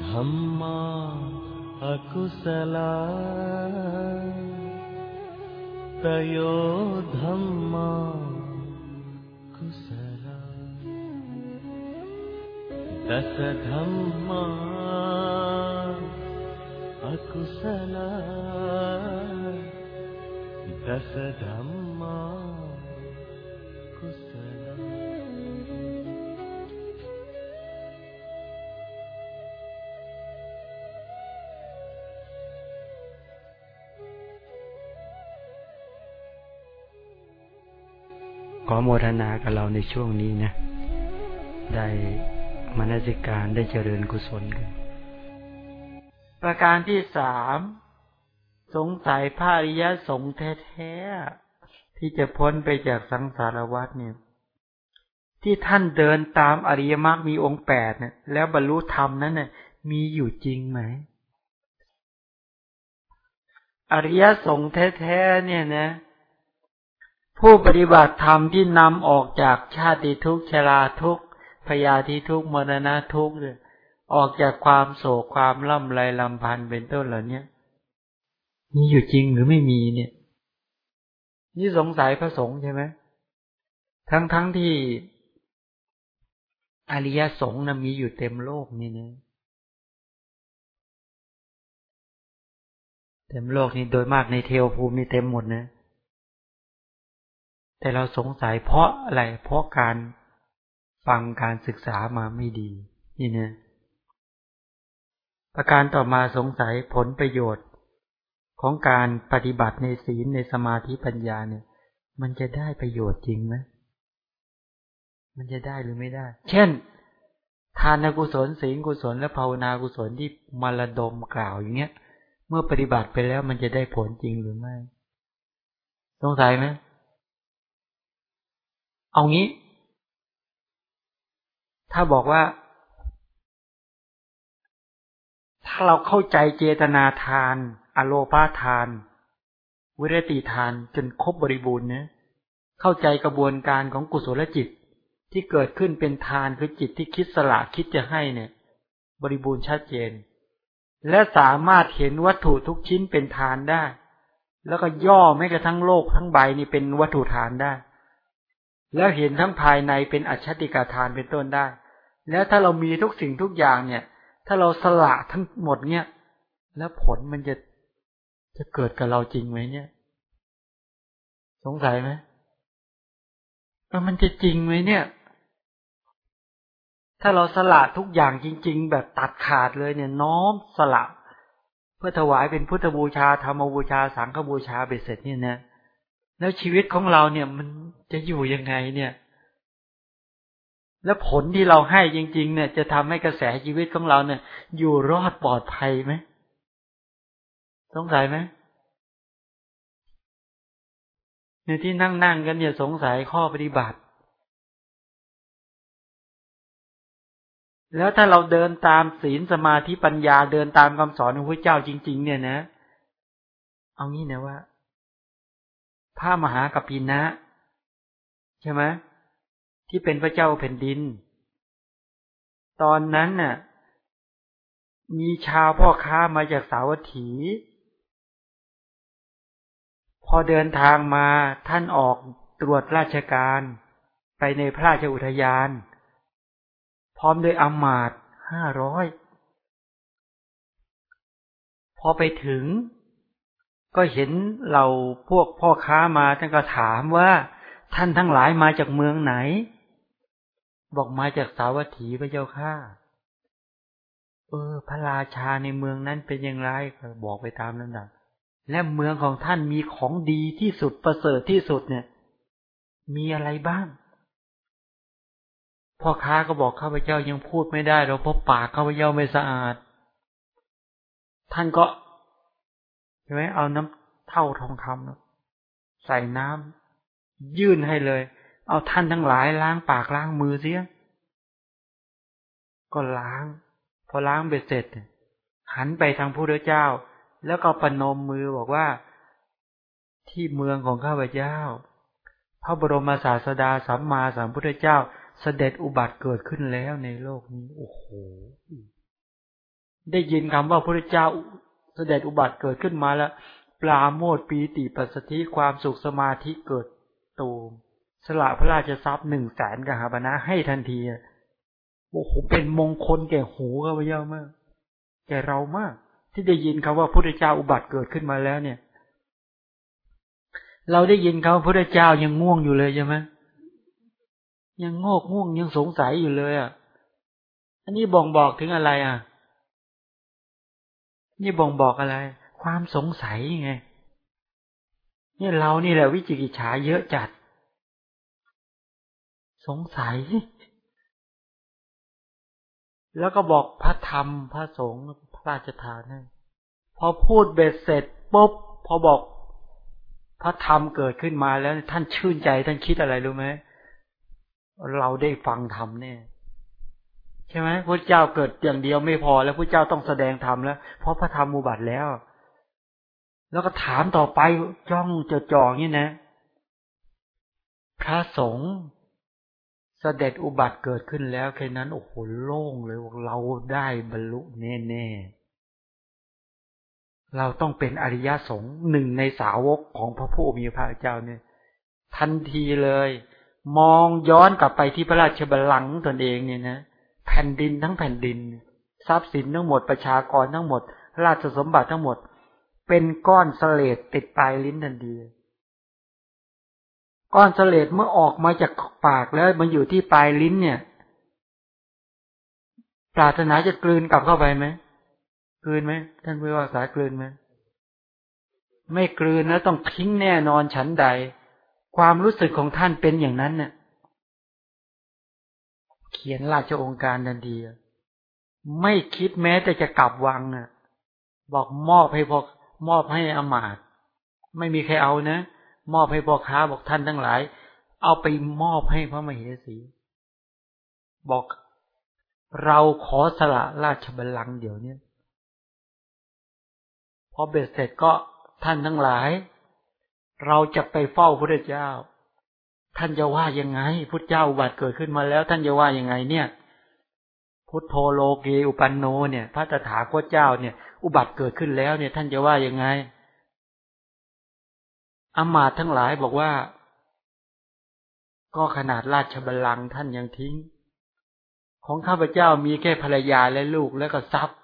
धम्मा अकुशला। तयो धम्मा कुशला। दश धम्मा अकुशला। दश धम् โมทนากับเราในช่วงนี้นะ ได้มนสิการได้เจริญกุศลกัน ประการที่สามสงสัยพระอริยสงฆ์แท้ๆที่จะพ้นไปจากสังสารวัฏเนี่ยที่ท่านเดินตามอริยมรรคมีองค์แปดเนี่ยแล้วบรรลุธรรมนั้นเนี่ยมีอยู่จริงไหม อริยสงฆ์แท้ๆเนี่ยนะ ผู้ปฏิบัติธรรมที่นำออกจากชาติทุกข์ชราทุกข์พยาธิทุกข์มรณะทุกข์ออกจากความโศกความล่ำไรลำพันเป็นต้นเหล่านี้มีอยู่จริงหรือไม่มีเนี่ย นี่สงสัยพระสงฆ์ใช่ไหมทั้งทั้งที่อริยสงฆ์นะมีอยู่เต็มโลกนี่นะเต็มโลกนี่โดยมากในเทวภูมินี่เต็มหมดนะ แต่เราสงสัยเพราะอะไร เพราะการฟังการศึกษามาไม่ดี นี่นะ ประการต่อมาสงสัยผลประโยชน์ ของการปฏิบัติในศีลในสมาธิปัญญาเนี่ย มันจะได้ประโยชน์จริงไหมมันจะได้หรือไม่ได้ เช่น ทานกุศลศีลกุศลและภาวนากุศลที่มารดมกล่าวอย่างเงี้ย เมื่อปฏิบัติไปแล้วมันจะได้ผลจริงหรือไม่ สงสัยไหม เอางี้ ถ้าบอกว่า ถ้าเราเข้าใจเจตนาทาน อโลปาทาน วิรติทานจนครบบริบูรณ์เนี่ยเข้าใจกระบวนการของกุศลจิตที่เกิดขึ้นเป็นทานคือจิตที่คิดสละคิดจะให้เนี่ย บริบูรณ์ชัดเจน และสามารถเห็นวัตถุทุกชิ้นเป็นทานได้ แล้วก็ย่อแม้กระทั่งโลกทั้งใบนี่เป็นวัตถุทานได้ แล้วเห็นทั้งภายในเป็นอัจฉติกาทานเป็นต้นได้ แล้วถ้าเรามีทุกสิ่งทุกอย่างเนี่ย ถ้าเราสละทั้งหมดเนี่ย แล้วผลมันจะจะเกิดกับเราจริงไหมเนี่ย สงสัยไหมเออมันจะจริงไหมเนี่ย ถ้าเราสละทุกอย่างจริง ๆ แบบตัดขาดเลยเนี่ยน้อมสละ เพื่อถวายเป็นพุทธบูชาธรรมบูชาสังฆบูชาเบ็ดเสร็จเนี่ยนะ แล้วชีวิตของเราเนี่ย มันจะอยู่ยังไงเนี่ย แล้วผลที่เราให้จริง ๆ เนี่ย จะทำให้กระแสชีวิตของเราเนี่ย อยู่รอดปลอดภัยไหมสงสัยไหมในที่นั่งนั่งกันเนี่ยสงสัยข้อปฏิบัติ แล้วถ้าเราเดินตามศีลสมาธิปัญญาเดินตามคำสอนของพระเจ้าจริง ๆ เนี่ยนะ เอางี้นะว่า พระมหากัปปินะ ใช่ไหมที่เป็นพระเจ้าแผ่นดิน ตอนนั้นน่ะ มีชาวพ่อค้ามาจากสาวัตถี พอเดินทางมาท่านออกตรวจราชการไปในพระราชอุทยาน พร้อมด้วยอำมาตห้าร้อย พอไปถึง ก็เห็นเราพวกพ่อค้ามาท่านก็ถามว่าท่านทั้งหลายมาจากเมืองไหน บอกมาจากสาวัตถีพระเจ้าข้าเออ พระราชาในเมืองนั้นเป็นอย่างไรบอกไปตามนั้นนะและเมืองของท่านมีของดีที่สุดประเสริฐที่สุดเนี่ย มีอะไรบ้าง พ่อค้าก็บอกข้าพเจ้ายังพูดไม่ได้เราเพราะปากข้าพเจ้าไม่สะอาด ท่านก็ ช่ไหมเอาน้ำเท่าทองคำใส่น้ำยื่นให้เลย เอาท่านทั้งหลายล้างปากล้างมือเสีย ก็ล้าง พอล้างเบ็ดเสร็จ หันไปทางพระเจ้า แล้วก็ปนมมือบอกว่า ที่เมืองของข้าพเจ้า พระบรมศาสดาสัมมาสัมพุทธเจ้า เสด็จอุบัติเกิดขึ้นแล้วในโลกนี้ โอ้โห ได้ยินคำว่าพระเจ้า สด็จอุบัติเกิดขึ้นมาแล้ว ปลาโมดปีติปัสสติความสุขสมาธิเกิดตูมสละพระราชทรัพย์หนึ่งแสนกหาบนะให้ทันทีโอ้โหเป็นมงคลแก่หูข้าพเจ้ามาก แก่เรามาก ที่ได้ยินคำว่าพระเจ้าอุบัติเกิดขึ้นมาแล้วเนี่ย เราได้ยินคำว่าพระเจ้ายังง่วงอยู่เลยใช่ไหมยังโงกง่วงยังสงสัยอยู่เลยอะ อันนี้บ่งบอกถึงอะไรอะ นี่บ่งบอกอะไร ความสงสัยไงนี่เรานี่แหละวิจิกิจฉาเยอะจัด สงสัย แล้วก็บอกพระธรรมพระสงฆ์พระราชทานให้พอพูดเบ็ดเสร็จปุ๊บพอบอกพระธรรมเกิดขึ้นมาแล้วท่านชื่นใจท่านคิดอะไรรู้ไหมเราได้ฟังธรรมแน่ ใช่ไหมพระเจ้าเกิดอย่างเดียวไม่พอแล้วพระเจ้าต้องแสดงธรรมแล้ว เพราะพระธรรมมูบัติแล้ว แล้วก็ถามต่อไปจ้องจะจ่อนี่นะ พระสงฆ์เสด็จอุบัติเกิดขึ้นแล้วแค่นั้นโอ้โหโล่งเลยว่าเราได้บรรลุแน่ๆเราต้องเป็นอริยสงฆ์หนึ่งในสาวกของพระผู้มีพระเจ้าเนี่ย ทันทีเลย มองย้อนกลับไปที่พระราชบัลลังก์ตนเองเนี่ยนะ ผ่นดินทั้งแผ่นดิน ทรัพย์สินทั้งหมดประชากรทั้งหมด ราชสมบัติทั้งหมด เป็นก้อนเสลดติดปลายลิ้นทันทีก้อนเสลดเมื่อออกมาจากปากแล้วมันอยู่ที่ปลายลิ้นเนี่ยปรารถนาจะกลืนกลับเข้าไปไหมกลืนไหมท่านผู้ว่าสายกลืนไหมไม่กลืนแล้วต้องทิ้งแน่นอนฉันใด ความรู้สึกของท่านเป็นอย่างนั้นเนี่ย เขียนราชองค์การทันทีไม่คิดแม้แต่จะกลับวังอะ บอกมอบให้พอมอบให้อมาตไม่มีใครเอานะ มอบให้พ่อค้าบอกท่านทั้งหลาย เอาไปมอบให้พระมเหสี บอกเราขอสละราชบัลลังก์เดี๋ยวนี้พอเบ็ดเสร็จก็ท่านทั้งหลาย เราจะไปเฝ้าพระเจ้า ท่านจะว่ายังไงพุทธเจ้าบัติเกิดขึ้นมาแล้ว ท่านจะว่ายังไง เนี่ย พุทโธโลเกอุปันโนเนี่ย พระตถาคตเจ้าเนี่ย อุบัติเกิดขึ้นแล้วเนี่ย ท่านจะว่ายังไงอามาตทั้งหลายบอกว่า ก็ขนาดราชบัลลังก์ท่านยังทิ้ง ของข้าพเจ้ามีแค่ภรรยาและลูกแล้วก็ทรัพย์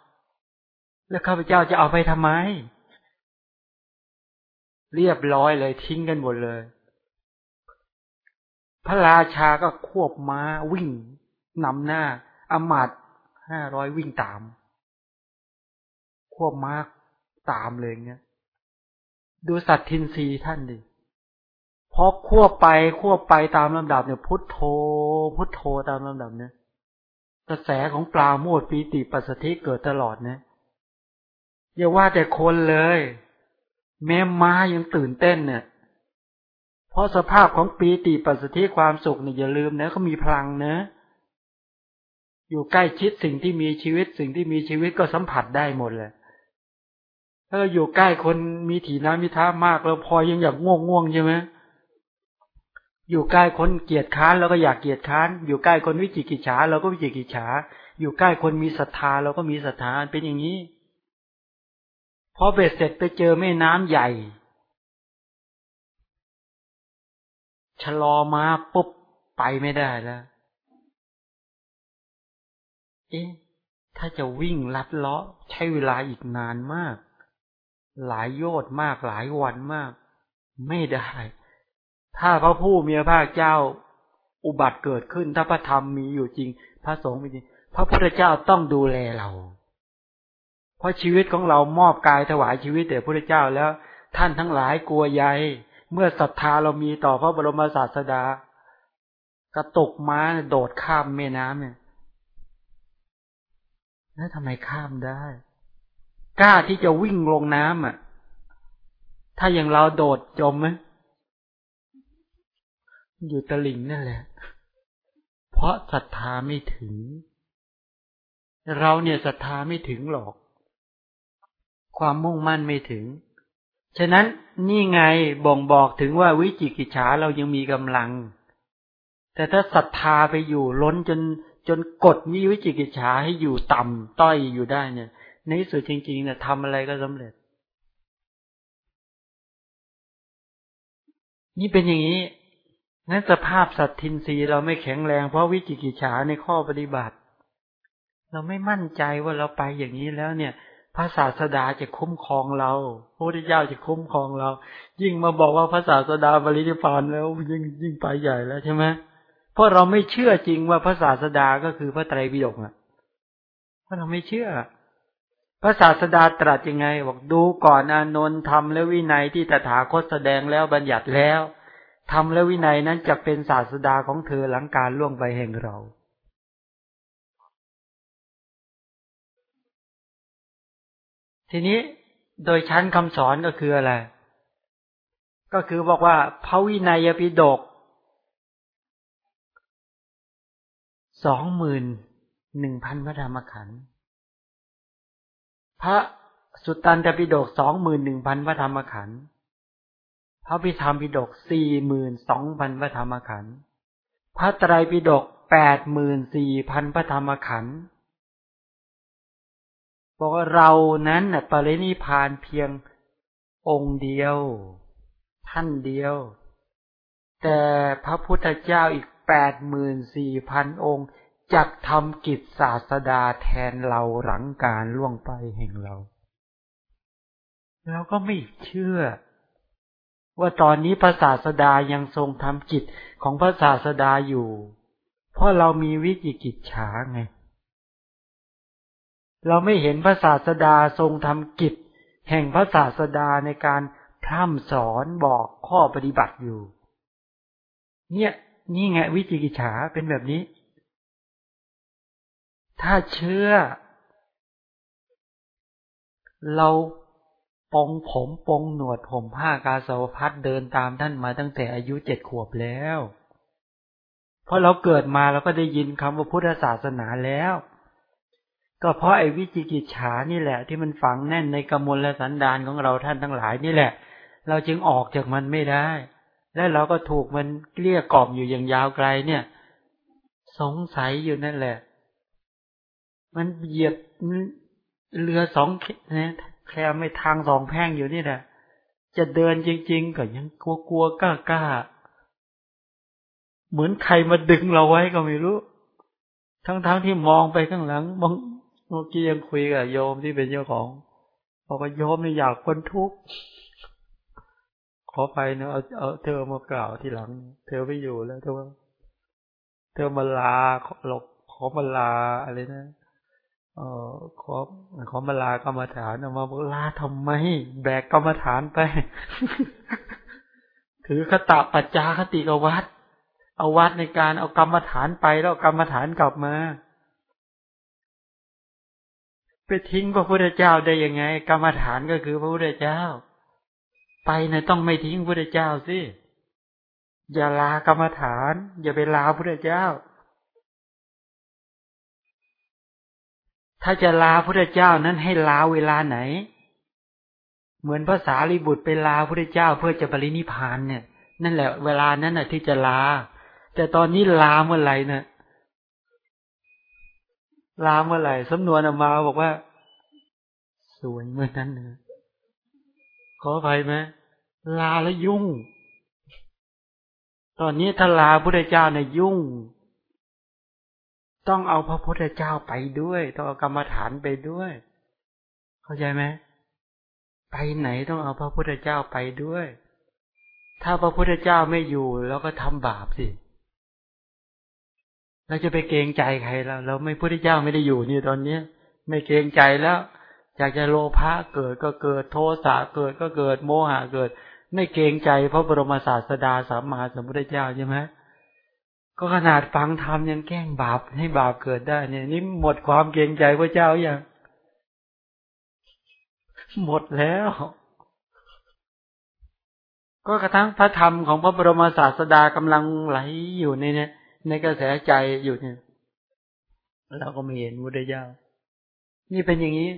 แล้วข้าพเจ้าจะเอาไปทำไม เรียบร้อยเลยทิ้งกันหมดเลย พระราชาก็ควบม้าวิ่งนำหน้าอมาตห้าร้อยวิ่งตาม ควบม้าตามเลยเงี้ย ดูสัตทินรีท่านดิพอควบไปควบไปตามลำดับเนี่ย พุทโธ พุทโธตามลำดับเนี่ยกระแสของปลาโมดปีติปัสสธิเกิดตลอดนะอย่าว่าแต่คนเลย แม้ม้ายังตื่นเต้นเนี่ย เพราะสภาพของปีติปัสสติความสุขเนี่ยอย่าลืมนะเขามีพลังนะ อยู่ใกล้ชิดสิ่งที่มีชีวิต สิ่งที่มีชีวิตก็สัมผัสได้หมดเลยถ้าเราอยู่ใกล้คนมีถีน้ำมีท่ามากแล้วพอยังอยากง่วงง่วงใช่ไหมอยู่ใกล้คนเกียรติค้านเราก็อยากเกียรติค้าน อยู่ใกล้คนวิจิกิจฉาเราก็วิจิกิจฉา อยู่ใกล้คนมีศรัทธาเราก็มีศรัทธาเป็นอย่างนี้พอเบ็ดเสร็จไปเจอแม่น้ำใหญ่ ชะลอมาปุ๊บไปไม่ได้แล้ว เอ๊ะ ถ้าจะวิ่งลัดเลาะใช้เวลาอีกนานมาก หลายโยชน์มากหลายวันมาก ไม่ได้ ถ้าพระผู้มีพระเจ้าอุบัติเกิดขึ้น ถ้าพระธรรมมีอยู่จริง พระสงฆ์มีจริง พระพุทธเจ้าต้องดูแลเรา เพราะชีวิตของเรามอบกายถวายชีวิตแด่พระพุทธเจ้าแล้ว ท่านทั้งหลายกลัวใย เมื่อศรัทธาเรามีต่อพระบรมศาสดา กระตกม้าโดดข้ามแม่น้ำเนี่ยแล้วทำไมข้ามได้ กล้าที่จะวิ่งลงน้ำอะ ถ้าอย่างเราโดดจมไหมอยู่ตะลิ่งนั่นแหละ เพราะศรัทธาไม่ถึง เราเนี่ยศรัทธาไม่ถึงหรอก ความมุ่งมั่นไม่ถึง ฉะนั้นนี่ไงบ่งบอกถึงว่าวิจิกิจฉาเรายังมีกำลัง แต่ถ้าศรัทธาไปอยู่ล้นจนจนกดมีวิจิกิจฉาให้อยู่ต่ำต้อยอยู่ได้เนี่ย ในที่สุดจริงๆเนี่ยทำอะไรก็สำเร็จ นี่เป็นอย่างนี้นั้นสภาพสัตทินรีเราไม่แข็งแรงเพราะวิจิกิจฉาในข้อปฏิบัติ เราไม่มั่นใจว่าเราไปอย่างนี้แล้วเนี่ย พระศาสดาจะคุ้มครองเราพระพุทธเจ้าจะคุ้มครองเรา ยิ่งมาบอกว่าพระศาสดาบริณิพานแล้วยิ่งยิ่งไปใหญ่แล้วใช่ไหมเพราะเราไม่เชื่อจริงว่าพระศาสดาก็คือพระไตรปิฎกอะเพราะเราไม่เชื่อ พระศาสดาตรัสยังไง บอกดูก่อนอานนท์ทำและวินัยที่ตถาคตแสดงแล้วบัญญัติแล้วทำและวินัยนั้นจะเป็นศาสดาของเธอหลังการล่วงไปแห่งเรา ทีนี้โดยชั้นคำสอนก็คืออะไร ก็คือบอกว่าพระวินัยปิฎกสองหมื่นหนึ่งพันพระธรรมขันธ์พระสุตตันตปิฎกสองหมื่นหนึ่งพันพระธรรมขันธ์พระพิธรรมปิฎกสี่หมื่นสองพันพระธรรมขันธ์พระไตรปิฎกแปดหมื่นสี่พันพระธรรมขันธ์ บอกว่าเรานั้นน่ะปรินิพานเพียงองค์เดียว ท่านเดียว แต่พระพุทธเจ้าอีกแปดหมื่นสี่พันองค์จักทำกิจศาสดาแทนเราหลังการล่วงไปแห่งเราเราก็ไม่เชื่อ ว่าตอนนี้พระศาสดายังทรงทำกิจของพระศาสดาอยู่ เพราะเรามีวิจิกิจฉาไง เราไม่เห็นพระศาสดาทรงทำกิจ แห่งพระศาสดาในการพร่ำสอนบอกข้อปฏิบัติอยู่ เนี่ย นี่ไงวิจิกิจฉาเป็นแบบนี้ ถ้าเชื่อ เราปองผมปองหนวดผมผ้ากาสาวพัดเดินตามท่านมาตั้งแต่อายุเจ็ดขวบแล้ว เพราะเราเกิดมาเราก็ได้ยินคำว่าพุทธศาสนาแล้ว ก็เพราะไอ้วิจิกิจฉานี่แหละ ที่มันฝังแน่นในกมลและสันดานของเราท่านทั้งหลายนี่แหละ เราจึงออกจากมันไม่ได้ และเราก็ถูกมันเกลี้ยกล่อมอยู่อย่างยาวไกลเนี่ย สงสัยอยู่นั่นแหละ มันเหยียบเรือสองนะแคลไม่ทางสองแพ่งอยู่นี่แหละจะเดินจริง ๆ ก็ยังกลัวๆกล้าๆเหมือนใครมาดึงเราไว้ก็ไม่รู้ ทั้งๆทที่มองไปข้างหลังมอง เมื่อกี้ยังคุยกับโยมที่เป็นเจ้าของบอกว่าโยมนี่อยากพ้นทุกข์ขอไปเนะเอาเอาเธอมากล่าวทีหลัง เธอไม่อยู่แล้วเธอว่า เธอมาลาหลกขอมาลาอะไรนะเออขอขอมาลากรรมฐานออกมาบอกลาทำไม แบกกรรมฐานไป ถือคตะปัจจาคติกวัดเอาวัดในการเอากรรมฐานไปแล้วกรรมฐานกลับมา ไปทิ้งพระพุทธเจ้าได้ยังไง กรรมฐานก็คือพระพุทธเจ้า ไปนะต้องไม่ทิ้งพระพุทธเจ้าสิอย่าลากรรมฐาน อย่าไปลาพระพุทธเจ้า ถ้าจะลาพระพุทธเจ้านั้นให้ลาเวลาไหน เหมือนภาษาลิบุตรไปลาพระพุทธเจ้าเพื่อจะปรินิพานเนี่ย นั่นแหละ เวลานั้นน่ะที่จะลา แต่ตอนนี้ลาเมื่อไหร่นะ่ะ ลาเมื่อไหร่สำนวนออกมาบอกว่า สวยเมื่อนั้นนะขออภัยไหมลาแล้วยุ่ง ตอนนี้ถ้าลาพุทธเจ้าเนี่ยยุ่ง ต้องเอาพระพุทธเจ้าไปด้วย ต้องเอากรรมฐานไปด้วย เข้าใจไหมไปไหนต้องเอาพระพุทธเจ้าไปด้วย ถ้าพระพุทธเจ้าไม่อยู่เราก็ทำบาปสิ เราจะไปเกรงใจใครแล้วเราไม่พุทธเจ้าไม่ได้อยู่นี่ตอนเนี้ย ไม่เกรงใจแล้วอยากจะโลภะเกิดก็เกิดโทสะเกิดก็เกิดโมหะเกิด ไม่เกรงใจพระบรมศาสดาสัมมาสัมพุทธเจ้าใช่ไหมก็ขนาดฟังธรรมยังแกล้งบาปให้บาปเกิดได้เนี่ยนี่หมดความเกรงใจพระเจ้าอย่างหมดแล้ว ก็กระทั่งพระธรรมของพระบรมศาสดากำลังไหลอยู่ในเนี่ย ในกระแสใจอยู่เนี่ยเราก็ไม่เห็นมุทธเจ้า นี่เป็นอย่างนี้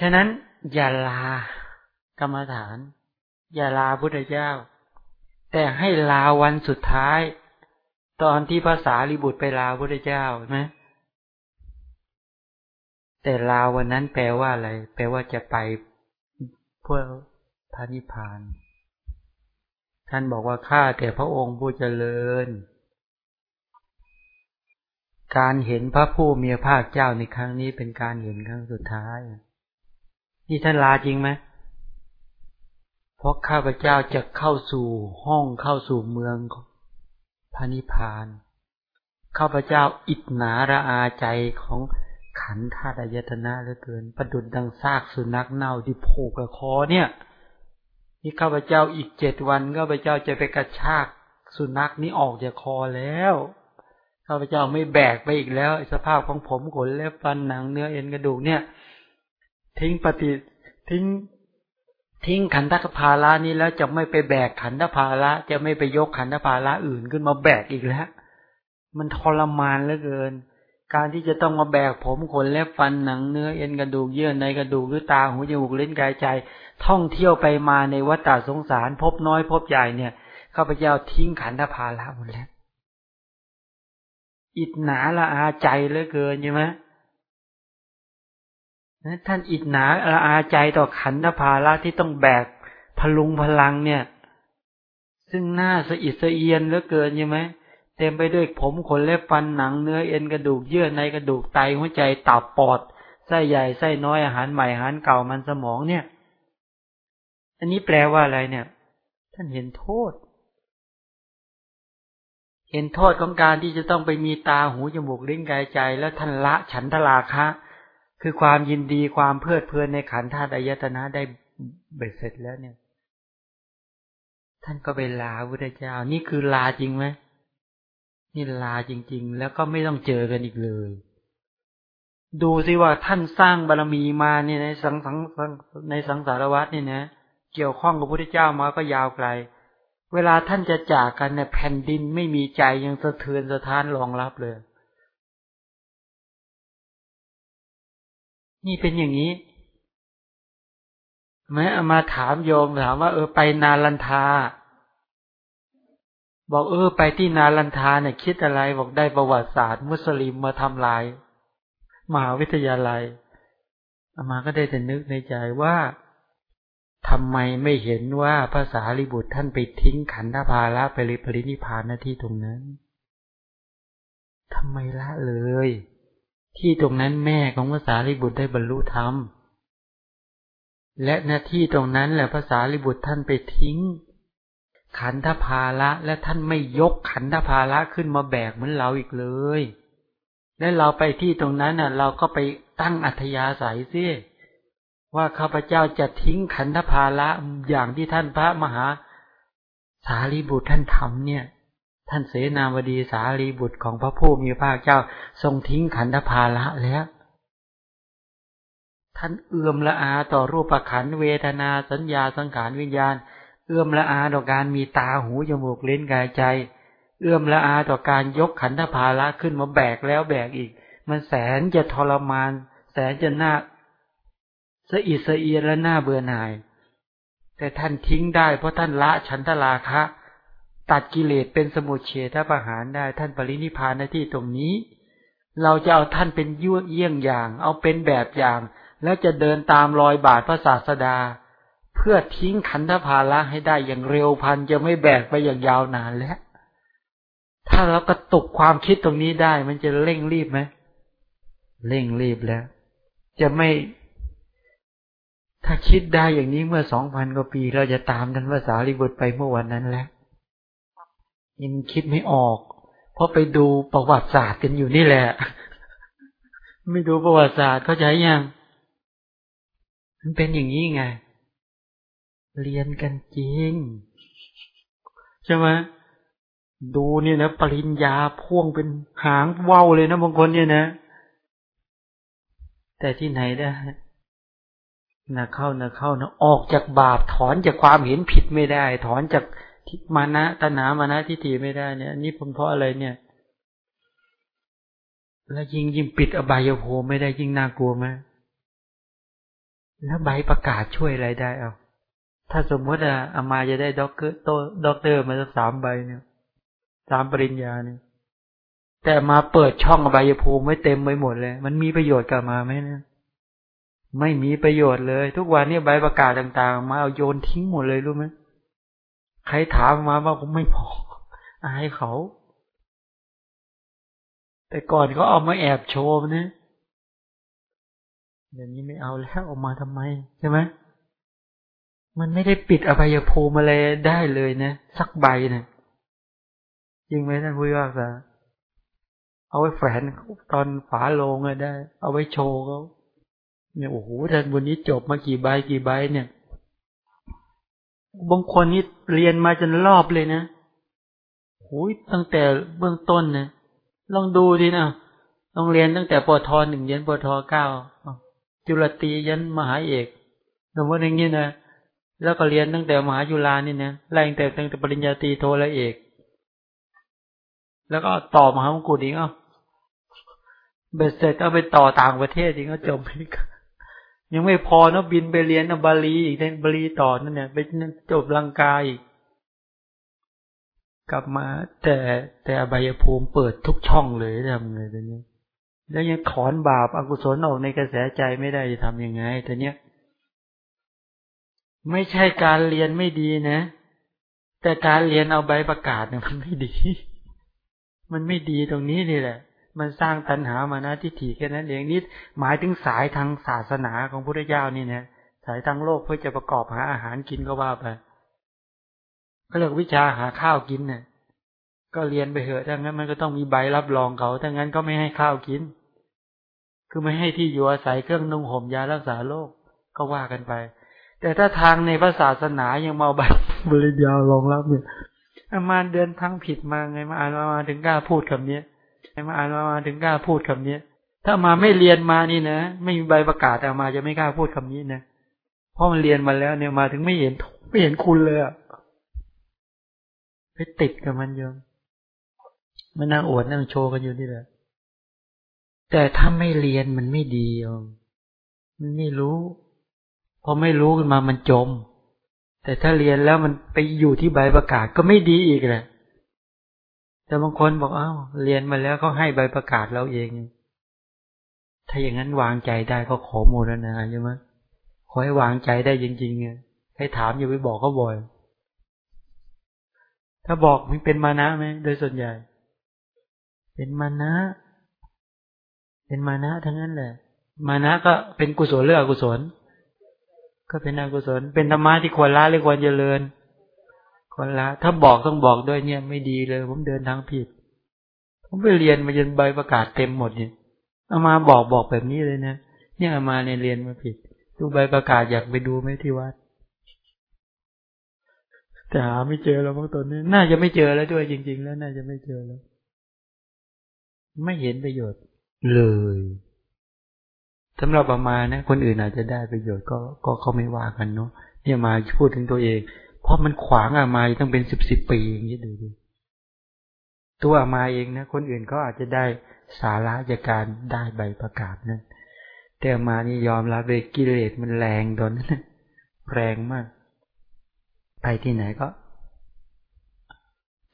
ฉะนั้นอย่าลากรรมฐาน อย่าลาพุทธเจ้า แต่ให้ลาวันสุดท้าย ตอนที่ภาษาลิบุตรไปลาพระเจ้าไหมแต่ลาวันนั้นแปลว่าอะไร แปลว่าจะไปเพื่อพระนิพพาน ท่านบอกว่าข้าแต่พระองค์ผู้เจริญ การเห็นพระผู้มีพระเจ้าในครั้งนี้เป็นการเห็นครั้งสุดท้าย นี่ท่านลาจริงไหมเพราะข้าพเจ้าจะเข้าสู่ห้องเข้าสู่เมืองพระนิพพาน ข้าพเจ้าอิจนาระอาใจของขันธาตุอายตนะเหลือเกิน ประดุดดังซากสุนัขเน่าที่โผล่กับคอเนี่ย นี่ข้าพเจ้าอีกเจ็ดวันข้าพเจ้าจะไปกระชากสุนัขนี้ออกจากคอแล้วข้าพเจ้าไม่แบกไปอีกแล้วสภาพของผมขนเล็บฟันหนังเนื้อเอ็นกระดูกเนี่ย ทิ้งปฏิทิ้ง ทิ้งขันธภาระนี้แล้วจะไม่ไปแบกขันธภาระจะไม่ไปยกขันธภาระอื่นขึ้นมาแบกอีกแล้ว มันทรมานเหลือเกิน การที่จะต้องมาแบกผมขนเล็บฟันหนังเนื้อเอ็นกระดูกเยื่อในกระดูกหรือตาหูจมูกเลิ้นกายใจ ท่องเที่ยวไปมาในวัฏฏะสงสาร พบน้อยพบใหญ่เนี่ยข้าพเจ้าทิ้งขันธภาระหมดแล้วอิดหนาละอาใจเหลือเกินใช่ไหมท่านอิจนาละอาใจต่อขันธภาระที่ต้องแบกพลุงพลังเนี่ย ซึ่งหน้าสะอิดสะเอียนเหลือเกินใช่ไหม เต็มไปด้วยผมขนเล็บฟันหนังเนื้อเอ็นกระดูกเยื่อในกระดูกไตหัวใจตับปอดไส้ใหญ่ไส้น้อยอาหารใหม่อาหารเก่ามันสมองเนี่ย อันนี้แปลว่าอะไรเนี่ย ท่านเห็นโทษ เห็นโทษของการที่จะต้องไปมีตาหูจมูกลิ้นกายใจ แล้วท่านละฉันทราคะ คือความยินดีความเพลิดเพลินในขันธาตุอายตนะได้เบ็ดเสร็จแล้วเนี่ย ท่านก็ไปลาพุทธเจ้า นี่คือลาจริงไหม นี่ลาจริง ๆ แล้วก็ไม่ต้องเจอกันอีกเลย ดูสิว่าท่านสร้างบารรมีมาเนี่ยในสังสังในสังสารวัตเนี่ยนะ เกี่ยวข้องกับพระพุทธเจ้ามาก็ยาวไกล เวลาท่านจะจากกันเนี่ยแผ่นดินไม่มีใจยังสะเทือนสะท้านรองรับเลย นี่เป็นอย่างนี้แม้มาถามโยมถามว่าเออไปนาลันทา บอกเออไปที่นาลันทาเนี่ยคิดอะไรบอกได้ประวัติศาสตร์ มุสลิมมาทำลายมหาวิทยาลัยอามาก็ได้แต่นึกในใจว่าทำไมไม่เห็นว่าภาษาลิบุตรท่านไปทิ้งขันธภาระไปริปรินิพานหน้าที่ตรงนั้นทำไมละเลย ที่ตรงนั้นแม่ของภาษาลิบุตรได้บรรลุธรรมและหน้าที่ตรงนั้นแหละภาษาลิบุตรท่านไปทิ้ง ขันธภาระและท่านไม่ยกขันธภาระขึ้นมาแบกเหมือนเราอีกเลย และเราไปที่ตรงนั้นน่ะ เราก็ไปตั้งอัธยาศัยซิว่าข้าพเจ้าจะทิ้งขันธภาระอย่างที่ท่านพระมหา สารีบุตรท่านทำเนี่ย ท่านเสนาวดีสารีบุตรของพระผู้มีพระเจ้าทรงทิ้งขันธภาละแล้ว ท่านเอื้อมละอาต่อรูปขันเวทนาสัญญาสังขารวิญญาณ เอื้อมละอาต่อการมีตาหูจมูกเล่นกายใจ เอื้อมละอาต่อการยกขันธภาละขึ้นมาแบกแล้วแบกอีก มันแสนจะทรมาน แสนจะน่าสะอิดสะเอียนและน่าเบื่อหน่าย แต่ท่านทิ้งได้เพราะท่านละฉันทราคะ ตัดกิเลสเป็นสมุทเฉทประหารได้ ท่านปรินิพานในที่ตรงนี้ เราจะเอาท่านเป็นยั่วเยี่ยงอย่าง เอาเป็นแบบอย่าง แล้วจะเดินตามรอยบาทพระศาสดา เพื่อทิ้งขันธภาระให้ได้อย่างเร็วพันจะไม่แบกไปอย่างยาวนานแล้ว ถ้าเรากระตุกความคิดตรงนี้ได้ มันจะเร่งรีบไหมเร่งรีบแล้ว จะไม่ ถ้าคิดได้อย่างนี้เมื่อสองพันกว่าปี เราจะตามท่านภาษาลิบุตรไปเมื่อวันนั้นแล้วยังคิดไม่ออก เพราะไปดูประวัติศาสตร์กันอยู่นี่แหละ ไม่ดูประวัติศาสตร์เข้าใจยังมันเป็นอย่างนี้ไง เรียนกันจริง ใช่ไหมดูเนี่ยนะปริญญาพ่วงเป็นหางว้าวเลยนะบางคนเนี่ยนะ แต่ที่ไหนได้นะเข้านะเข้านะออกจากบาปถอนจากความเห็นผิดไม่ได้ ถอนจากมานะตนามานะทิฏฐิไม่ได้เนี่ยนี่ผมเพราะอะไรเนี่ย แล้วยิ่งยิ่งปิดอบายภูมิไม่ได้ยิ่งน่ากลัวไหมแล้วใบประกาศช่วยอะไรได้เอา ถ้าสมมติอะอาตมาจะได้ด็อกเตอร์ด็อกเตอร์มาสักสามใบเนี่ยสามปริญญาเนี่ย แต่มาเปิดช่องอบายภูมิไว้เต็มไปหมดเลย มันมีประโยชน์กับมาไหมเนี่ยไม่มีประโยชน์เลย ทุกวันนี้ใบประกาศต่างๆ มาเอาโยนทิ้งหมดเลยรู้ไหมใครถามมาว่าผมไม่พออายเขา แต่ก่อนเขาเอามาแอบโชว์นะเดี๋ยวนี้ไม่เอาแล้วออกมาทำไมใช่ไหม มันไม่ได้ปิดอภัยภูมิอะไรได้เลยนะ สักใบเนะจริงไหมท่านผู้ว่าสาเอาไว้แฝนตอนฝาโลงเลยได้ เอาไว้โชว์เขาเนี่ยโอ้โหท่านวันนี้จบมากี่ใบกี่ใบเนี่ยบางคนนี่เรียนมาจนรอบเลยนะโอ้ยตั้งแต่เบื้องต้นนะลองดูดินะลองเรียนตั้งแต่ปทหนึ่งยันปทเก้าจุลตียันมหาเอกสมมติอย่างนี้นะ แล้วก็เรียนตั้งแต่มหาจุฬานี่นะไล่ตั้งแต่ตั้งแต่ปริญญาตรีโทและเอก แล้วก็ต่อมหามงกุฎอีกอะเบ็ดเสร็จเอาไปต่อต่างประเทศอีกก็จบอีกยังไม่พอเนาะบินไปเรียนบาลีอีกในบาลีต่อนั่นเนี่ยไปจบลังกาอีก กลับมาแต่แต่อบายภูมิเปิดทุกช่องเลยทำไงตอนนี้แล้วยังถอนบาปอากุศลออกในกระแสใจไม่ได้จะทำยังไงแต่เนี้ย ไม่ใช่การเรียนไม่ดีนะ แต่การเรียนเอาใบประกาศเนี่ยมันไม่ดี มันไม่ดีตรงนี้นี่แหละ มันสร้างตัณหามานะที่ถีแค่นั้นเองนิดหมายถึงสายทางศาสนาของพระเจ้านี่นะสายทางโลกเพื่อจะประกอบหาอาหารกินก็ว่าไปก็เรียกวิชาหาข้าวกินเนี่ยก็เรียนไปเถอะถ้างั้นมันก็ต้องมีใบรับรองเขาถ้างั้นก็ไม่ให้ข้าวกิน คือไม่ให้ที่อยู่อาศัยเครื่องนุ่งห่มยารักษาโรคก็ว่ากันไป แต่ถ้าทางในพระศาสนายังเมาบัตบริยารองรับเนี่ยอามาเดินทางผิดมาไงมาอ่านมาถึงกล้าพูดคำนี้ไงมาอ่านมาถึงกล้าพูดคำนี้ถ้ามาไม่เรียนมานี่นะไม่มีใบประกาศอามาจะไม่กล้าพูดคำนี้นะเพราะมันเรียนมาแล้วเนี่ยมาถึงไม่เห็นไม่เห็นคุณเลยอะไปติดกับมันเยอะมันนั่งอวดนั่งโชว์กันอยู่นี่แหละแต่ถ้าไม่เรียนมันไม่ดีอะมันไม่รู้ พอไม่รู้ขึ้นมามันจม แต่ถ้าเรียนแล้วมันไปอยู่ที่ใบประกาศก็ไม่ดีอีกแหละ แต่บางคนบอกอ้าวเรียนมาแล้วเขาให้ใบประกาศเราเอง ถ้าอย่างนั้นวางใจได้ก็ขอโมรณาใช่ไหมขอให้วางใจได้จริงๆไงให้ถามอย่าไปบอกเขาบ่อย ถ้าบอกมันเป็นมานะไหมโดยส่วนใหญ่ เป็นมานะ เป็นมานะทั้งนั้นแหละ มานะก็เป็นกุศลหรืออกุศล ก็เป็นอกุศล เป็นธรรมะที่ควรละหรือควรเจริญ ควรละ ถ้าบอกต้องบอกด้วยเนี่ยไม่ดีเลย ผมเดินทางผิด ผมไปเรียนมาจนใบประกาศเต็มหมดเนี่ยเอามาบอกบอกแบบนี้เลยนะเนี่ยเอามาในเรียนมาผิด ดูใบประกาศอยากไปดูไหมที่วัดแต่หาไม่เจอแล้วพวกตนนี้น่าจะไม่เจอแล้วด้วยจริง ๆ แล้วน่าจะไม่เจอแล้ว ไม่เห็นประโยชน์เลย สำหรับประมาณนะ คนอื่นอาจจะได้ประโยชน์ก็ก็เขาไม่ว่ากันเนาะเนี่ยมาพูดถึงตัวเอง เพราะมันขวางอามาตั้งเป็นสิบสิบปีอย่างนี้ดูดิตัวอามาเองนะคนอื่นเขาอาจจะได้สาระจากการได้ใบประกาศนั้น แต่มานี่ยอมรับเลยกิเลสมันแรงตอนนั้นแรงมาก ไปที่ไหนก็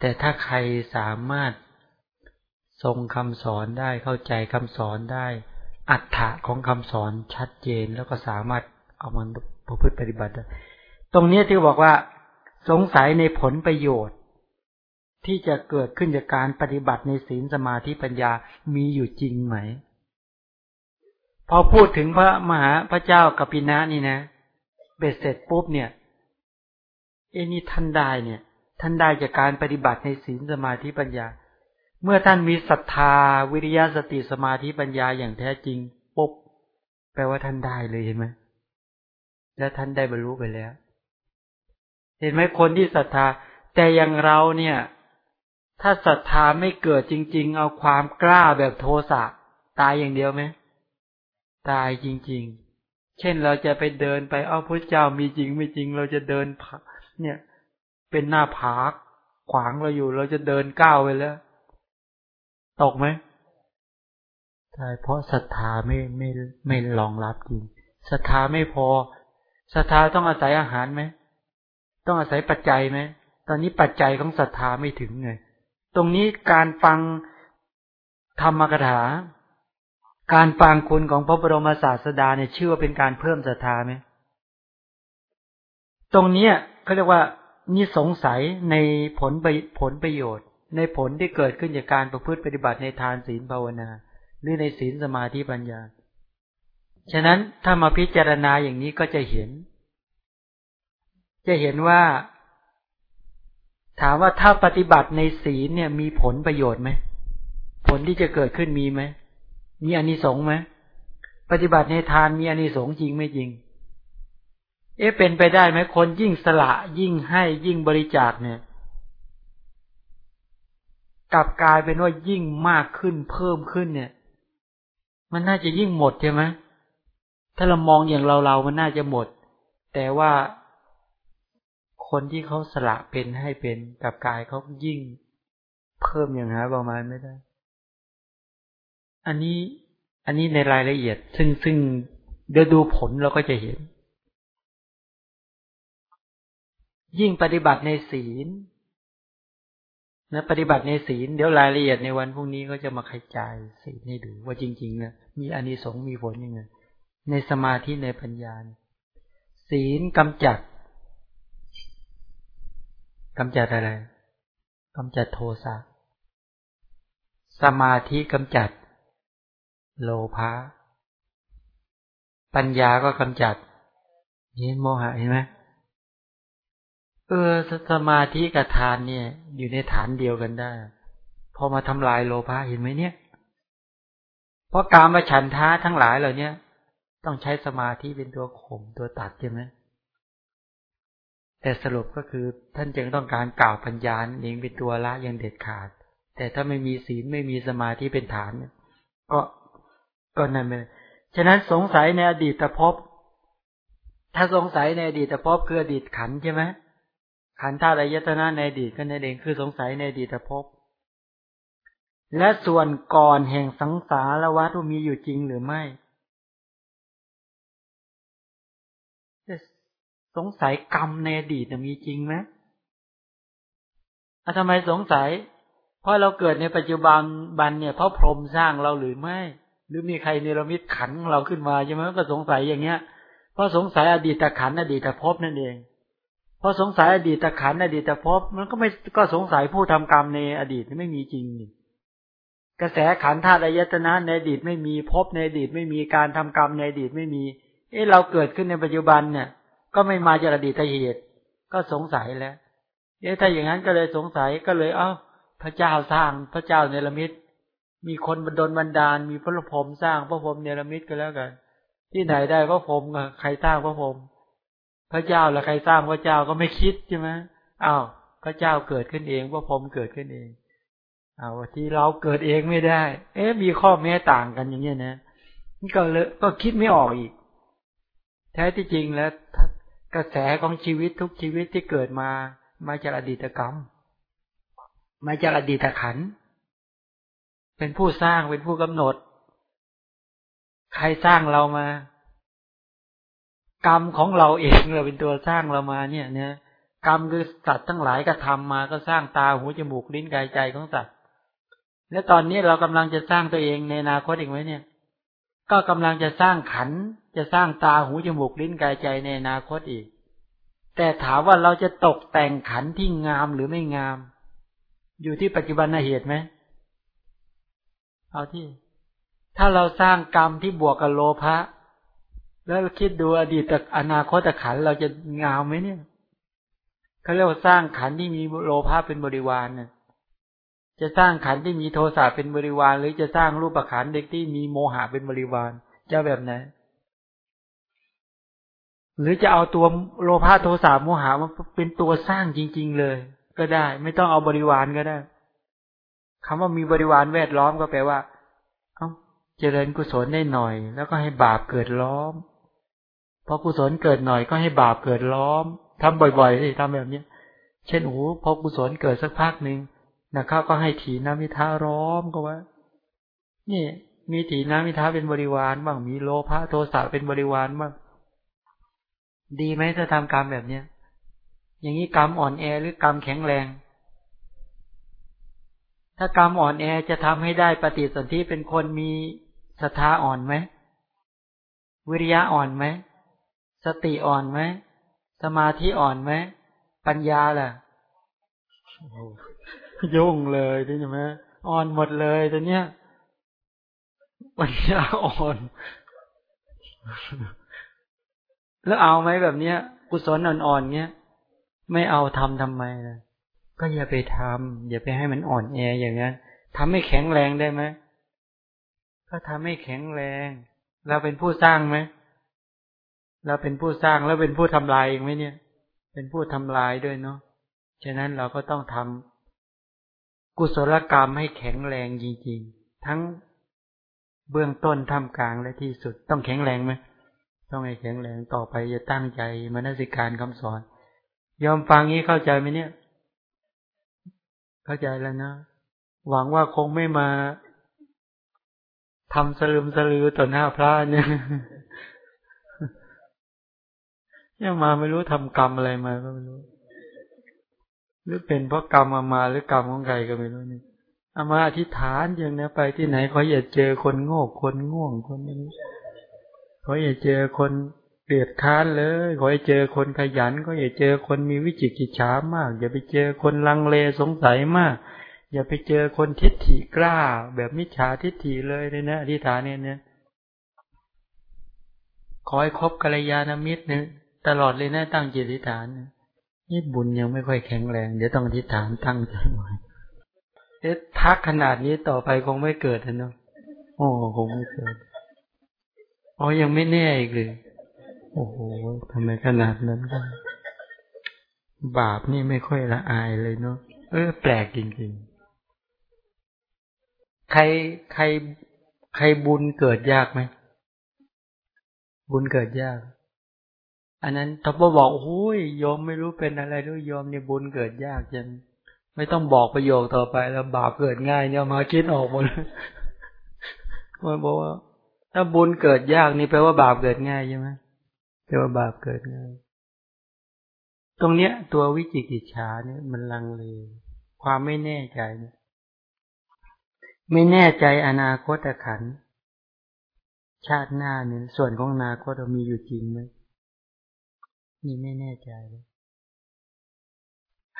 แต่ถ้าใครสามารถทรงคำสอนได้เข้าใจคำสอนได้ อัฏฐะของคำสอนชัดเจนแล้วก็สามารถเอามันประพฤติปฏิบัติได้ตรงนี้ที่บอกว่า สงสัยในผลประโยชน์ ที่จะเกิดขึ้นจากการปฏิบัติในศีลสมาธิปัญญามีอยู่จริงไหม พอพูดถึงพระมหาพระเจ้ากัปปินะนี่นะ เบ็ดเสร็จปุ๊บเนี่ยเอ็นี่ท่านได้เนี่ย ท่านได้จากการปฏิบัติในศีลสมาธิปัญญา เมื่อท่านมีศรัทธาวิริยะสติสมาธิปัญญาอย่างแท้จริงปุ๊บแปลว่าท่านได้เลยเห็นไหมแล้วท่านได้บรรลุไปแล้ว เห็นไหมคนที่ศรัทธา แต่อย่างเราเนี่ย ถ้าศรัทธาไม่เกิดจริง ๆ เอาความกล้าแบบโทสะตายอย่างเดียวไหมตายจริง ๆ เช่นเราจะไปเดินไปเอาพระเจ้ามีจริงไม่จริง เราจะเดินเนี่ย เป็นหน้าผาขวางเราอยู่ เราจะเดินก้าวไปแล้ว ตกไหมใช่เพราะศรัทธาไม่ไม่ไม่รองรับจริงศรัทธาไม่พอศรัทธาต้องอาศัยอาหารไหมต้องอาศัยปัจจัยไหมตอนนี้ปัจจัยของศรัทธาไม่ถึงไงตรงนี้การฟังธรรมกถา การฟังคุณของพระบรมศาสดาเนี่ยชื่อว่าเป็นการเพิ่มศรัทธาไหมตรงนี้เขาเรียกว่านี่สงสัยในผลผลประโยชน์ ในผลที่เกิดขึ้นจากการประพฤติปฏิบัติในทานศีลภาวนา หรือในศีลสมาธิปัญญา ฉะนั้นถ้ามาพิจารณาอย่างนี้ก็จะเห็น จะเห็นว่า ถามว่าถ้าปฏิบัติในศีลเนี่ยมีผลประโยชน์ไหมผลที่จะเกิดขึ้นมีไหมมีอานิสงส์ไหมปฏิบัติในทานมีอานิสงส์จริงไม่จริง เอ๊ะเป็นไปได้ไหมคนยิ่งสละยิ่งให้ยิ่งบริจาคเนี่ย กลับกลายเป็นว่ายิ่งมากขึ้นเพิ่มขึ้นเนี่ย มันน่าจะยิ่งหมดใช่ไหมถ้าเรามองอย่างเราเรามันน่าจะหมด แต่ว่าคนที่เขาสละเป็นให้เป็นกับกายเขายิ่งเพิ่มอย่างหาประมาณไม่ได้ อันนี้อันนี้ในรายละเอียด ซึ่งซึ่งเดี๋ยวดูผลเราก็จะเห็น ยิ่งปฏิบัติในศีล นะปฏิบัติในศีลเดี๋ยวรายละเอียดในวันพรุ่งนี้ก็จะมาขจายศีลให้ดูว่าจริงๆนะมีอานิสงส์มีผลยังไงในสมาธิในปัญญาศีลกำจัดกำจัดอะไรกำจัดโทสะสมาธิกำจัด โลภะปัญญาก็กำจัดเห็นโมหะเห็นไหม เออสมาธิกับทานเนี่ย อยู่ในฐานเดียวกันได้ พอมาทำลายโลภะเห็นไหมเนี่ย เพราะการมาฉันท้าทั้งหลายเหล่านี้ต้องใช้สมาธิเป็นตัวข่มตัวตัดใช่ไหมแต่สรุปก็คือท่านจึงต้องการกล่าวปัญญาเองเป็นตัวละยังเด็ดขาด แต่ถ้าไม่มีศีลไม่มีสมาธิเป็นฐานเนี่ยก็ก็นั่นเลยฉะนั้นสงสัยในอดีตภพถ้าสงสัยในอดีตภพคืออดีตขันใช่ไหม ขันธ์ธาตุอายตนะในอดีตก็นั่นเองคือสงสัยในอดีตภพและส่วนก่อนแห่งสังสารวัฏมีอยู่จริงหรือไม่ สงสัยกรรมในอดีตมีจริงไหมทำไมสงสัย เพราะเราเกิดในปัจจุบันบันเนี่ยเพราะพรหมสร้างเราหรือไม่ หรือมีใครเนรมิตขันเราขึ้นมาใช่ไหมก็สงสัยอย่างเงี้ย เพราะสงสัยอดีตขันอดีตภพนั่นเอง พอสงสัยอดีตขันอดีตภพมันก็ไม่ก็สงสัยผู้ทำกรรมในอดีตไม่มีจริงนี่กระแสขันธาตุอายตนะในอดีตไม่มีภพในอดีตไม่มีการทำกรรมในอดีตไม่มี เอ๊ะเราเกิดขึ้นในปัจจุบันเนี่ย ก็ไม่มาจากอดีตเหตุ ก็สงสัยแล้วเอ๊ะถ้าอย่างนั้นก็เลยสงสัยก็เลย เอ้า พระเจ้าสร้างพระเจ้าเนรมิตมีคนบดลบรรดาล มีพระพรหมสร้างพระพรหมเนรมิตก็แล้วกัน ที่ไหนได้พระพรหมใครสร้างพระพรหม พระเจ้าและใครสร้างพระเจ้าก็ไม่คิดใช่ไหมอ้าวพระเจ้าเกิดขึ้นเองว่าผมเกิดขึ้นเองเอ้าวที่เราเกิดเองไม่ได้ เอ๊ะมีข้อแม้ต่างกันอย่างเงี้ยนะนี่ก็เลยก็คิดไม่ออกอีก แท้ที่จริงแล้วกระแสของชีวิตทุกชีวิตที่เกิดมามาจากอดีตกรรม มาจากอดีตขัน เป็นผู้สร้างเป็นผู้กำหนด ใครสร้างเรามา กรรมของเราเองเราเป็นตัวสร้างเรามาเนี่ยนี่ยกรรมคือสัตว์ทั้งหลายก็ทำมาก็สร้างตาหูจมูกลิ้นกายใจของสัตว์ และตอนนี้เรากำลังจะสร้างตัวเองในอนาคตอีกไหมเนี่ย ก็กำลังจะสร้างขันจะสร้างตาหูจมูกลิ้นกายใจในอนาคตอีก แต่ถามว่าเราจะตกแต่งขันที่งามหรือไม่งาม อยู่ที่ปัจจุบันเหตุไหมเอาที่ ถ้าเราสร้างกรรมที่บวกกับโลภะ แล้วคิดดูอดีตอนาคตขันเราจะงามไหมเนี่ยเขาเรียกว่าสร้างขันที่มีโลภะเป็นบริวารเนี่ยจะสร้างขันที่มีโทสะเป็นบริวาร หรือจะสร้างรูปขันเด็กที่มีโมหะเป็นบริวารจะแบบไหนหรือจะเอาตัวโลภะโทสะโมหะมาเป็นตัวสร้างจริง ๆ เลย ก็ได้ ไม่ต้องเอาบริวารก็ได้คำว่ามีบริวารแวดล้อมก็แปลว่า เอ้าเจริญกุศลได้หน่อย แล้วก็ให้บาปเกิดล้อม พอกุศลเกิดหน่อยก็ให้บาปเกิดล้อมทำบ่อยๆสิทำแบบนี้เช่นโอ้พอกุศลเกิดสักพักหนึ่งนะครับก็ให้ถีน้ำมิท้าร้อมก็ว่า นี่มีถีน้ำมิท้าเป็นบริวารบ้างมีโลภะโทสะเป็นบริวารบ้างดีไหมถ้าทำกรรมแบบเนี้ยอย่างนี้กรรมอ่อนแอหรือกรรมแข็งแรง ถ้ากรรมอ่อนแอจะทำให้ได้ปฏิสนธิเป็นคนมีศรัทธาอ่อนไหมวิริยะอ่อนไหม สติอ่อนไหมสมาธิอ่อนไหมปัญญาล่ะยุ่งเลยใช่ไหมอ่อนหมดเลยตัวเนี้ยปัญญาอ่อน แล้วเอาไหมแบบเนี้ย กุศลอ่อนๆเนี้ยไม่เอาทำทำไมล่ะก็อย่าไปทำอย่าไปให้มันอ่อนแออย่างนั้นทำให้แข็งแรงได้ไหมก็ทำให้แข็งแรง เราเป็นผู้สร้างไหม เราเป็นผู้สร้างแล้วเป็นผู้ทำลายเองไหมเนี่ย เป็นผู้ทำลายด้วยเนาะฉะนั้นเราก็ต้องทำกุศลกรรมให้แข็งแรงจริงๆ ทั้งเบื้องต้นท่ามกลางและที่สุดต้องแข็งแรงไหมต้องให้แข็งแรงต่อไปจะตั้งใจมนสิการคำสอน ยอมฟังนี้เข้าใจไหมเนี่ย เข้าใจแล้วนะหวังว่าคงไม่มาทำสลืมสลือต่อหน้าพระเนี่ย ยังมาไม่รู้ทำกรรมอะไรมาก็ไม่รู้ หรือเป็นเพราะกรรมมามาหรือกรรมของใครก็ไม่รู้นี่อามาอธิษฐานอย่างนี้ไปที่ไหนขออย่าเจอคนโง่คนง่วงคนนี้ขออย่าเจอคนเดือดค้านเลยขออย่าเจอคนขยันขออย่าเจอคนมีวิจิกิจฉามาก อย่าไปเจอคนลังเลสงสัยมาก อย่าไปเจอคนทิฏฐิกล้า แบบมิจฉาทิฏฐิเลยเลยนะอธิษฐานเนี่ยเนี่ยขอให้คบกัลยาณมิตรเนี่ย ตลอดเลยนะตั้งจิตอธิษฐานนี่บุญยังไม่ค่อยแข็งแรง เดี๋ยวต้องอธิษฐานตั้งใจไว้เอ๊ะทักขนาดนี้ต่อไปคงไม่เกิดนะเนาะโอ้คงไม่เกิดอ๋อยังไม่แน่อีกเลยโอ้โหทำไมขนาดนั้นก็บาปนี่ไม่ค่อยละอายเลยเนาะเออ แปลกจริงๆ ใครใครใครบุญเกิดยากไหมบุญเกิดยาก อันนั้นถ้าพอบอกโอ้ยยอมไม่รู้เป็นอะไรด้วยยอมเนี่ยบุญเกิดยากจังไม่ต้องบอกประโยคต่อไปแล้วบาปเกิดง่ายเนี่ยมาคิดออกหมดมันบอกว่า ถ้าบุญเกิดยากนี่แปลว่าบาปเกิดง่ายใช่ไหมแปลว่าบาปเกิดง่าย ตรงเนี้ย ตัววิจิกิจฉาเนี่ยมันลังเล ความไม่แน่ใจเนี่ยไม่แน่ใจอนาคตขัน ชาติหน้าเนี่ยส่วนของอนาคตเรามีอยู่จริงไหม นี่ไม่แน่ใจเลย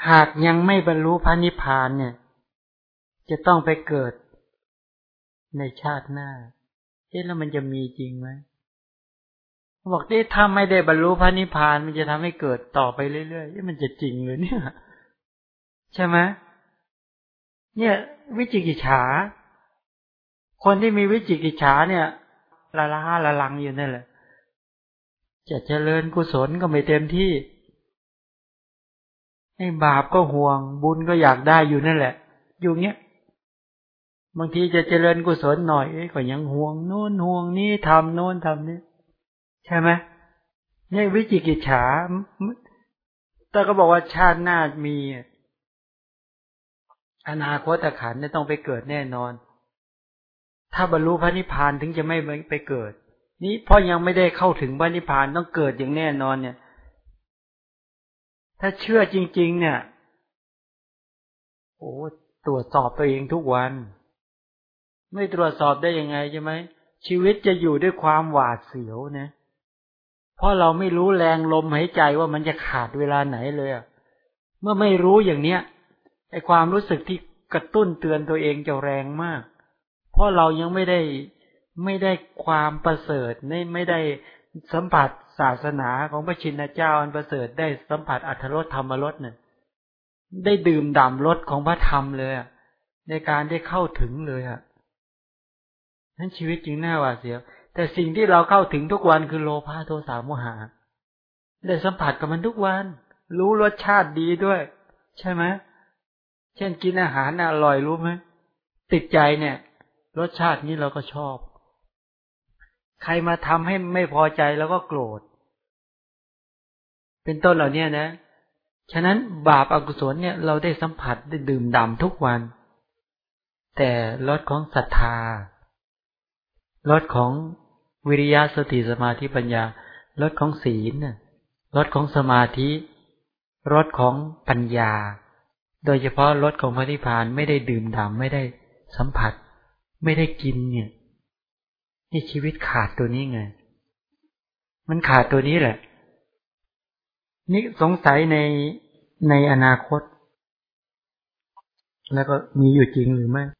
หากยังไม่บรรลุพระนิพพานเนี่ย จะต้องไปเกิดในชาติหน้าเอ๊ะแล้วมันจะมีจริงไหมบอกที่ถ้าไม่ได้บรรลุพระนิพพานมันจะทำให้เกิดต่อไปเรื่อยๆเอ๊ะมันจะจริงหรือเนี่ย ใช่ไหมเนี่ย วิจิกิจฉา คนที่มีวิจิกิจฉาเนี่ย ละละห้าละลังอยู่นั่นแหละ จะเจริญกุศลก็ไม่เต็มที่ไอ้บาปก็ห่วง บุญก็อยากได้อยู่นั่นแหละ อยู่เงี้ยบางทีจะเจริญกุศลหน่อยก็ยังห่วงโน่นห่วงนี่ทำโน่นทำนี่ใช่ไหมนี่วิจิกิจฉาแต่ก็บอกว่าชาติหน้ามี อนาคตขันเนี่ยต้องไปเกิดแน่นอน ถ้าบรรลุพระนิพพานถึงจะไม่ไปเกิด นี้เพราะยังไม่ได้เข้าถึงพรนิพพานต้องเกิดอย่างแน่นอนเนี่ย ถ้าเชื่อจริง ๆ เนี่ยโอ้ตรวจสอบตัวเองทุกวัน ไม่ตรวจสอบได้ยังไงใช่ไหมชีวิตจะอยู่ด้วยความหวาดเสียวนะเพราะเราไม่รู้แรงลมหายใจว่ามันจะขาดเวลาไหนเลยเมื่อไม่รู้อย่างเนี้ยไอความรู้สึกที่กระตุ้นเตือนตัวเองจะแรงมาก เพราะเรายังไม่ได้ ไม่ได้ความประเสริฐไม่ไม่ได้สัมผัสศาสนาของพระชินเจ้าอันประเสริฐได้สัมผัสอัธรสธรรมรสเนี่ยได้ดื่มด่ำรสของพระธรรมเลยในการได้เข้าถึงเลยอะนั้นชีวิตจึงน่าหวาดเสียว แต่สิ่งที่เราเข้าถึงทุกวันคือโลภะโทสะโมหะได้สัมผัสกับมันทุกวัน รู้รสชาติดีด้วย ใช่ไหมเช่นกินอาหารอร่อยรู้ไหมติดใจเนี่ย รสชาตินี้เราก็ชอบ ใครมาทำให้ไม่พอใจแล้วก็โกรธ เป็นต้นเหล่านี้นะ ฉะนั้นบาปอากุศลเนี่ยเราได้สัมผัสได้ดื่มด่ำทุกวัน แต่รสของศรัทธารสของวิริยะสติสมาธิปัญญารสของศีลรสของสมาธิรสของปัญญา โดยเฉพาะรสของพระนิพพานไม่ได้ดื่มด่ำไม่ได้สัมผัส ไม่ได้กินเนี่ย นี่ชีวิตขาดตัวนี้ไง มันขาดตัวนี้แหละ นี่สงสัยในในอนาคต แล้วก็มีอยู่จริงหรือไม่